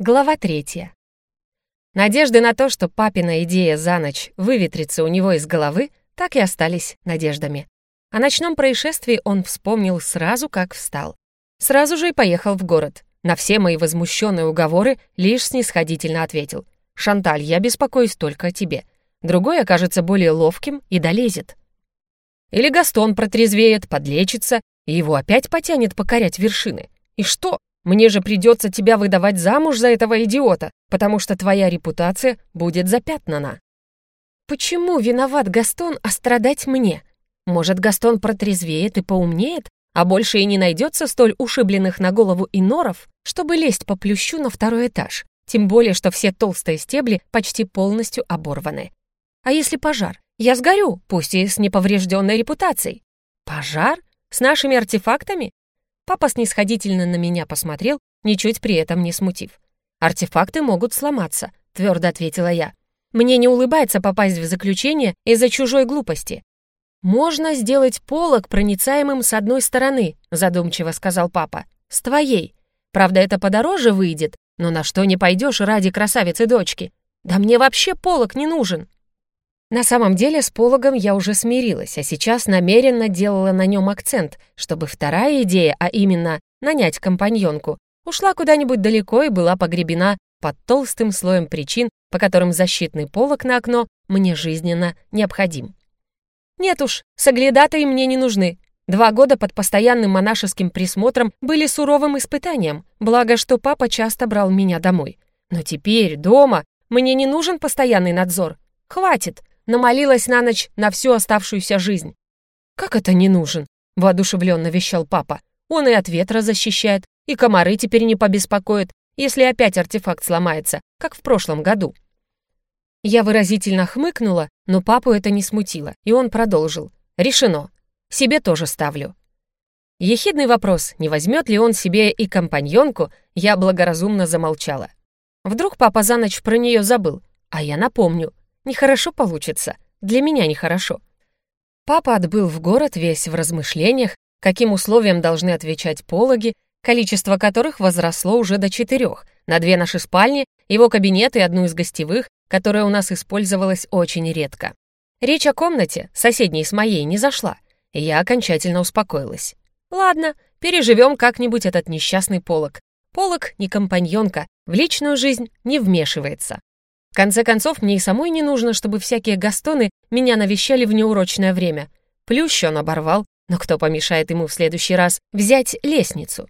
Глава третья. Надежды на то, что папина идея за ночь выветрится у него из головы, так и остались надеждами. О ночном происшествии он вспомнил сразу, как встал. Сразу же и поехал в город. На все мои возмущенные уговоры лишь снисходительно ответил. «Шанталь, я беспокоюсь только о тебе. Другой окажется более ловким и долезет». Или Гастон протрезвеет, подлечится, и его опять потянет покорять вершины. И что? Мне же придется тебя выдавать замуж за этого идиота, потому что твоя репутация будет запятнана. Почему виноват Гастон, а страдать мне? Может, Гастон протрезвеет и поумнеет, а больше и не найдется столь ушибленных на голову иноров, чтобы лезть по плющу на второй этаж, тем более, что все толстые стебли почти полностью оборваны. А если пожар? Я сгорю, пусть и с неповрежденной репутацией. Пожар? С нашими артефактами? Папа снисходительно на меня посмотрел, ничуть при этом не смутив. «Артефакты могут сломаться», — твердо ответила я. «Мне не улыбается попасть в заключение из-за чужой глупости». «Можно сделать полог проницаемым с одной стороны», — задумчиво сказал папа. «С твоей. Правда, это подороже выйдет, но на что не пойдешь ради красавицы дочки? Да мне вообще полог не нужен». На самом деле с пологом я уже смирилась, а сейчас намеренно делала на нем акцент, чтобы вторая идея, а именно нанять компаньонку, ушла куда-нибудь далеко и была погребена под толстым слоем причин, по которым защитный полог на окно мне жизненно необходим. Нет уж, соглядатые мне не нужны. Два года под постоянным монашеским присмотром были суровым испытанием, благо что папа часто брал меня домой. Но теперь, дома, мне не нужен постоянный надзор. Хватит, намолилась на ночь на всю оставшуюся жизнь. «Как это не нужен?» — воодушевленно вещал папа. «Он и от ветра защищает, и комары теперь не побеспокоят, если опять артефакт сломается, как в прошлом году». Я выразительно хмыкнула, но папу это не смутило, и он продолжил. «Решено. Себе тоже ставлю». Ехидный вопрос, не возьмет ли он себе и компаньонку, я благоразумно замолчала. Вдруг папа за ночь про нее забыл, а я напомню — Нехорошо получится. Для меня нехорошо. Папа отбыл в город весь в размышлениях, каким условиям должны отвечать пологи, количество которых возросло уже до четырех, на две наши спальни, его кабинет и одну из гостевых, которая у нас использовалась очень редко. Речь о комнате, соседней с моей, не зашла, я окончательно успокоилась. Ладно, переживем как-нибудь этот несчастный полог. Полог не компаньонка, в личную жизнь не вмешивается. В конце концов, мне и самой не нужно, чтобы всякие гастоны меня навещали в неурочное время. Плющ он оборвал, но кто помешает ему в следующий раз взять лестницу?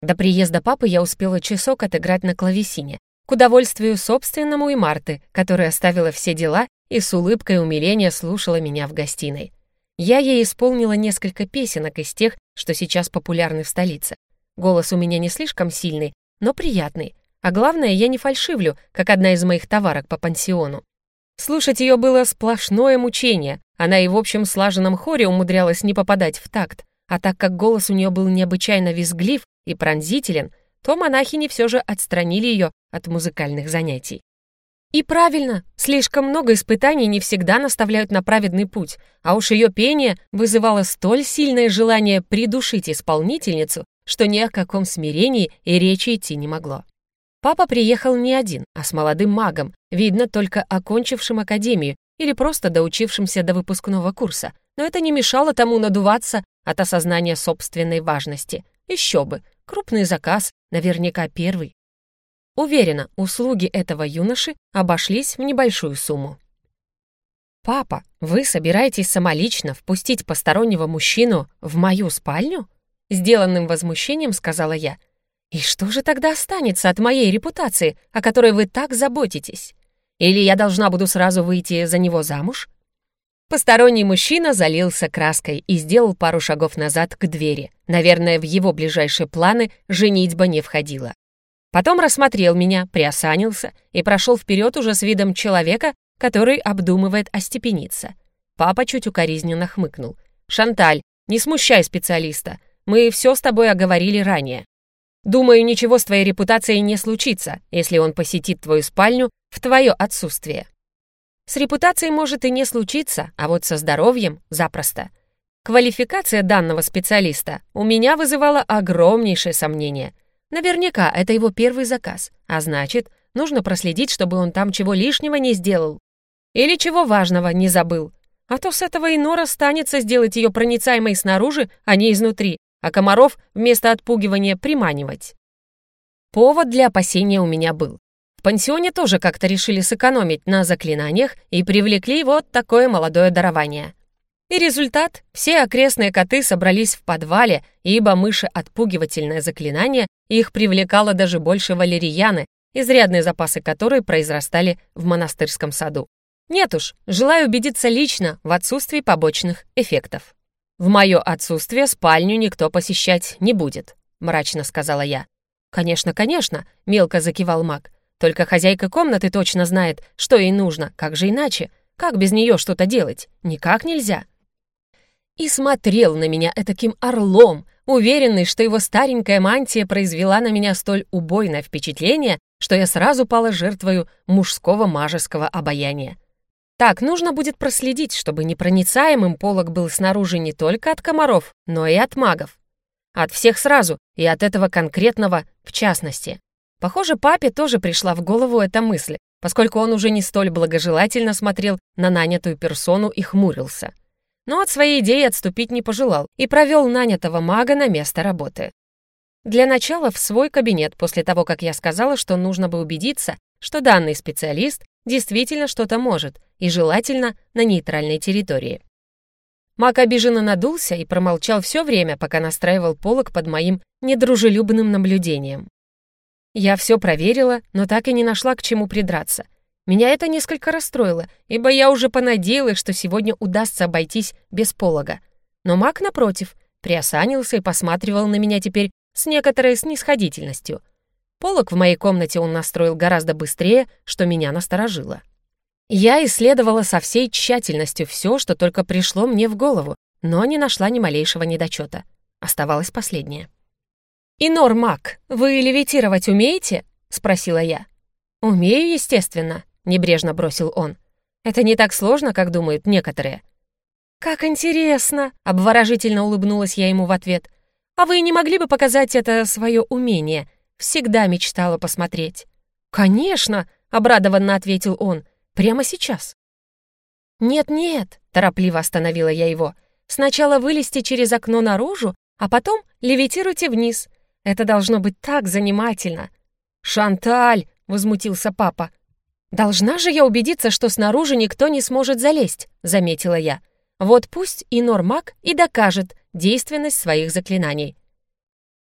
До приезда папы я успела часок отыграть на клавесине, к удовольствию собственному и Марты, которая оставила все дела и с улыбкой умиления слушала меня в гостиной. Я ей исполнила несколько песенок из тех, что сейчас популярны в столице. Голос у меня не слишком сильный, но приятный, а главное, я не фальшивлю, как одна из моих товарок по пансиону. Слушать ее было сплошное мучение. Она и в общем слаженном хоре умудрялась не попадать в такт. А так как голос у нее был необычайно визглив и пронзителен, то монахини все же отстранили ее от музыкальных занятий. И правильно, слишком много испытаний не всегда наставляют на праведный путь, а уж ее пение вызывало столь сильное желание придушить исполнительницу, что ни о каком смирении и речи идти не могло. Папа приехал не один, а с молодым магом, видно, только окончившим академию или просто доучившимся до выпускного курса. Но это не мешало тому надуваться от осознания собственной важности. Еще бы, крупный заказ, наверняка первый. Уверена, услуги этого юноши обошлись в небольшую сумму. «Папа, вы собираетесь самолично впустить постороннего мужчину в мою спальню?» Сделанным возмущением сказала я — и что же тогда останется от моей репутации, о которой вы так заботитесь? Или я должна буду сразу выйти за него замуж? Посторонний мужчина залился краской и сделал пару шагов назад к двери. Наверное, в его ближайшие планы женитьба не входила. Потом рассмотрел меня, приосанился и прошел вперед уже с видом человека, который обдумывает остепениться. Папа чуть укоризненно хмыкнул. «Шанталь, не смущай специалиста. Мы все с тобой оговорили ранее. Думаю, ничего с твоей репутацией не случится, если он посетит твою спальню в твое отсутствие. С репутацией может и не случиться, а вот со здоровьем — запросто. Квалификация данного специалиста у меня вызывала огромнейшее сомнение. Наверняка это его первый заказ, а значит, нужно проследить, чтобы он там чего лишнего не сделал. Или чего важного не забыл. А то с этого и Нора станется сделать ее проницаемой снаружи, а не изнутри, а комаров вместо отпугивания приманивать. Повод для опасения у меня был. В пансионе тоже как-то решили сэкономить на заклинаниях и привлекли вот такое молодое дарование. И результат — все окрестные коты собрались в подвале, ибо мыши-отпугивательное заклинание их привлекало даже больше валерьяны, изрядные запасы которой произрастали в монастырском саду. Нет уж, желаю убедиться лично в отсутствии побочных эффектов. «В мое отсутствие спальню никто посещать не будет», — мрачно сказала я. «Конечно, конечно», — мелко закивал маг. «Только хозяйка комнаты точно знает, что ей нужно, как же иначе? Как без нее что-то делать? Никак нельзя». И смотрел на меня этаким орлом, уверенный, что его старенькая мантия произвела на меня столь убойное впечатление, что я сразу пала жертвою мужского мажеского обаяния. Так, нужно будет проследить, чтобы непроницаемым полог был снаружи не только от комаров, но и от магов. От всех сразу, и от этого конкретного в частности. Похоже, папе тоже пришла в голову эта мысль, поскольку он уже не столь благожелательно смотрел на нанятую персону и хмурился. Но от своей идеи отступить не пожелал и провел нанятого мага на место работы. Для начала в свой кабинет, после того, как я сказала, что нужно бы убедиться, что данный специалист действительно что-то может, и желательно на нейтральной территории. Мак обиженно надулся и промолчал все время, пока настраивал полок под моим недружелюбным наблюдением. Я все проверила, но так и не нашла к чему придраться. Меня это несколько расстроило, ибо я уже понадеялась, что сегодня удастся обойтись без полога. Но Мак, напротив, приосанился и посматривал на меня теперь с некоторой снисходительностью. Полок в моей комнате он настроил гораздо быстрее, что меня насторожило. Я исследовала со всей тщательностью все, что только пришло мне в голову, но не нашла ни малейшего недочета. Оставалось последнее. «Инор Мак, вы левитировать умеете?» — спросила я. «Умею, естественно», — небрежно бросил он. «Это не так сложно, как думают некоторые». «Как интересно!» — обворожительно улыбнулась я ему в ответ. «А вы не могли бы показать это свое умение? Всегда мечтала посмотреть». «Конечно!» — обрадованно ответил он. «Прямо сейчас». «Нет-нет», — торопливо остановила я его. «Сначала вылезти через окно наружу, а потом левитируйте вниз. Это должно быть так занимательно». «Шанталь!» — возмутился папа. «Должна же я убедиться, что снаружи никто не сможет залезть», — заметила я. «Вот пусть и Нормак и докажет действенность своих заклинаний.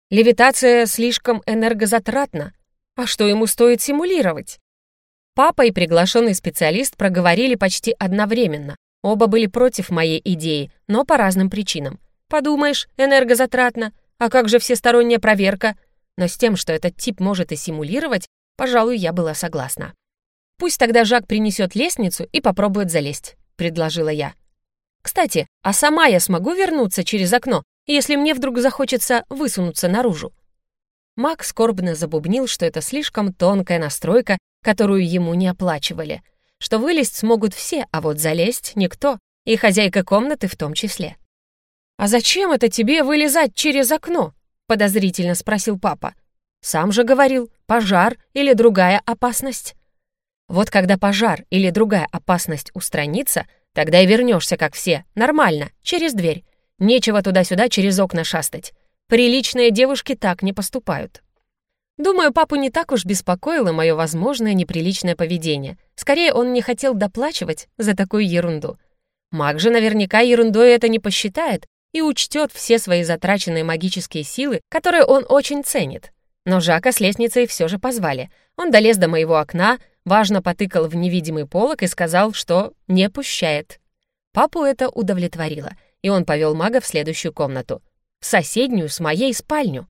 Левитация слишком энергозатратна. А что ему стоит симулировать? Папа и приглашенный специалист проговорили почти одновременно. Оба были против моей идеи, но по разным причинам. Подумаешь, энергозатратно. А как же всесторонняя проверка? Но с тем, что этот тип может и симулировать, пожалуй, я была согласна. «Пусть тогда Жак принесет лестницу и попробует залезть», — предложила я. «Кстати, а сама я смогу вернуться через окно, если мне вдруг захочется высунуться наружу. Мак скорбно забубнил, что это слишком тонкая настройка, которую ему не оплачивали, что вылезть смогут все, а вот залезть никто, и хозяйка комнаты в том числе. «А зачем это тебе вылезать через окно?» — подозрительно спросил папа. «Сам же говорил, пожар или другая опасность». Вот когда пожар или другая опасность устранится, тогда и вернешься, как все, нормально, через дверь, Нечего туда-сюда через окна шастать. Приличные девушки так не поступают. Думаю, папу не так уж беспокоило мое возможное неприличное поведение. Скорее, он не хотел доплачивать за такую ерунду. Маг же наверняка ерундой это не посчитает и учтет все свои затраченные магические силы, которые он очень ценит. Но Жака с лестницей все же позвали. Он долез до моего окна, важно потыкал в невидимый полок и сказал, что не пущает. Папу это удовлетворило — и он повел мага в следующую комнату. В соседнюю с моей спальню.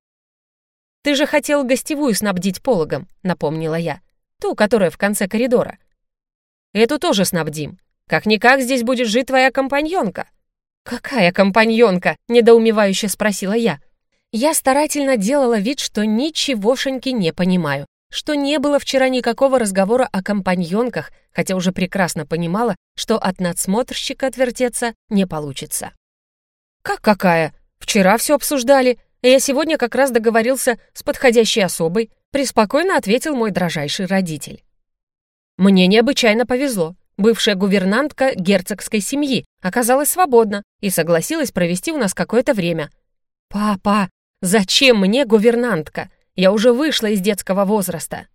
«Ты же хотел гостевую снабдить пологом», — напомнила я. «Ту, которая в конце коридора». «Эту тоже снабдим. Как-никак здесь будет жить твоя компаньонка». «Какая компаньонка?» — недоумевающе спросила я. Я старательно делала вид, что ничегошеньки не понимаю, что не было вчера никакого разговора о компаньонках, хотя уже прекрасно понимала, что от надсмотрщика отвертеться не получится. «Как какая? Вчера все обсуждали. Я сегодня как раз договорился с подходящей особой, преспокойно ответил мой дрожайший родитель. Мне необычайно повезло. Бывшая гувернантка герцогской семьи оказалась свободна и согласилась провести у нас какое-то время. «Папа, зачем мне гувернантка? Я уже вышла из детского возраста».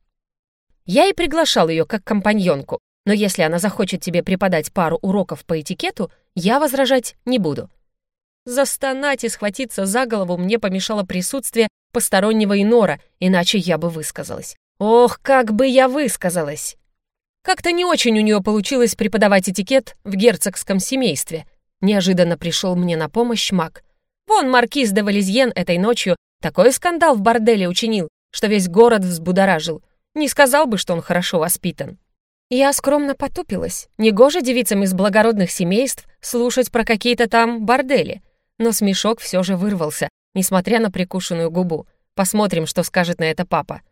Я и приглашал ее как компаньонку, но если она захочет тебе преподать пару уроков по этикету, я возражать не буду. Застонать и схватиться за голову мне помешало присутствие постороннего инора, иначе я бы высказалась. Ох, как бы я высказалась! Как-то не очень у нее получилось преподавать этикет в герцогском семействе. Неожиданно пришел мне на помощь маг. Вон маркиз де Валезьен этой ночью такой скандал в борделе учинил, что весь город взбудоражил. Не сказал бы, что он хорошо воспитан. Я скромно потупилась. Негоже девицам из благородных семейств слушать про какие-то там бордели. Но смешок все же вырвался, несмотря на прикушенную губу. Посмотрим, что скажет на это папа.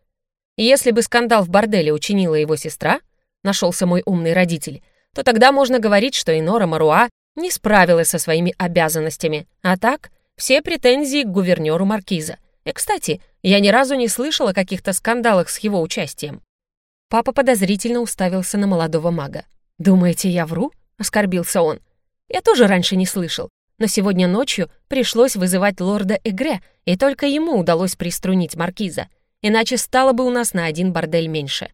Если бы скандал в борделе учинила его сестра, нашелся мой умный родитель, то тогда можно говорить, что Инора Маруа не справилась со своими обязанностями. А так, все претензии к гувернеру Маркиза. И, кстати, я ни разу не слышала о каких-то скандалах с его участием. Папа подозрительно уставился на молодого мага. «Думаете, я вру?» — оскорбился он. «Я тоже раньше не слышал, но сегодня ночью пришлось вызывать лорда Эгре, и только ему удалось приструнить маркиза, иначе стало бы у нас на один бордель меньше».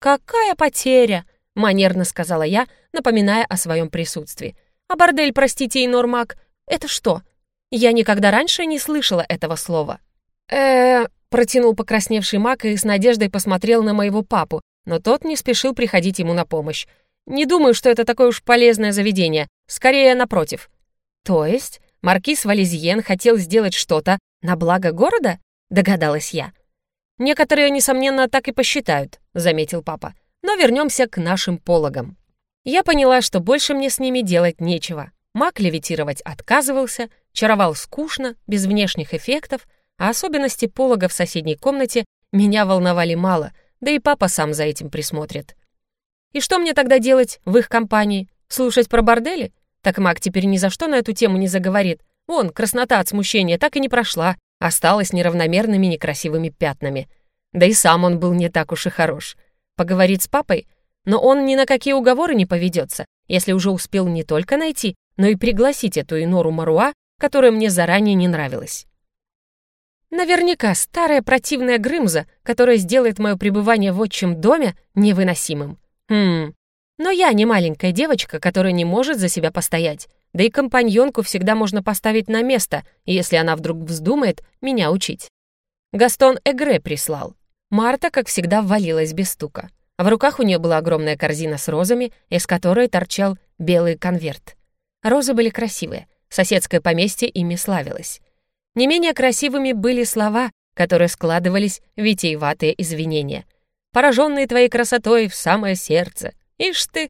«Какая потеря!» — манерно сказала я, напоминая о своем присутствии. «А бордель, простите, и нормак, это что? Я никогда раньше не слышала этого слова». э протянул покрасневший маг и с надеждой посмотрел на моего папу, но тот не спешил приходить ему на помощь. «Не думаю, что это такое уж полезное заведение, скорее напротив». «То есть маркиз Валезьен хотел сделать что-то на благо города?» — догадалась я. «Некоторые, несомненно, так и посчитают», — заметил папа. «Но вернемся к нашим пологам». Я поняла, что больше мне с ними делать нечего. Маг левитировать отказывался, чаровал скучно, без внешних эффектов, а особенности полога в соседней комнате меня волновали мало, да и папа сам за этим присмотрит. И что мне тогда делать в их компании? Слушать про бордели? Так маг теперь ни за что на эту тему не заговорит. Вон, краснота от смущения так и не прошла, осталась неравномерными некрасивыми пятнами. Да и сам он был не так уж и хорош. Поговорит с папой, но он ни на какие уговоры не поведется, если уже успел не только найти, но и пригласить эту Инору Маруа, которая мне заранее не нравилась. Наверняка старая противная Грымза, которая сделает мое пребывание в отчим доме невыносимым. Хм, но я не маленькая девочка, которая не может за себя постоять. Да и компаньонку всегда можно поставить на место, если она вдруг вздумает меня учить. Гастон Эгре прислал. Марта, как всегда, ввалилась без стука. В руках у нее была огромная корзина с розами, из которой торчал белый конверт. Розы были красивые, соседское поместье ими славилось. Не менее красивыми были слова, которые складывались в витиеватые извинения. «Пораженные твоей красотой в самое сердце. Ишь ты,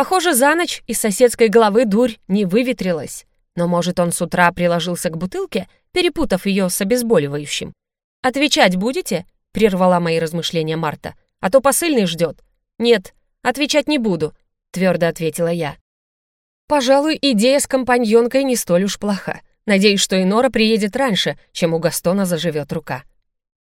Похоже, за ночь из соседской головы дурь не выветрилась. Но, может, он с утра приложился к бутылке, перепутав ее с обезболивающим. «Отвечать будете?» — прервала мои размышления Марта. «А то посыльный ждет». «Нет, отвечать не буду», — твердо ответила я. «Пожалуй, идея с компаньонкой не столь уж плоха. Надеюсь, что Инора приедет раньше, чем у Гастона заживет рука».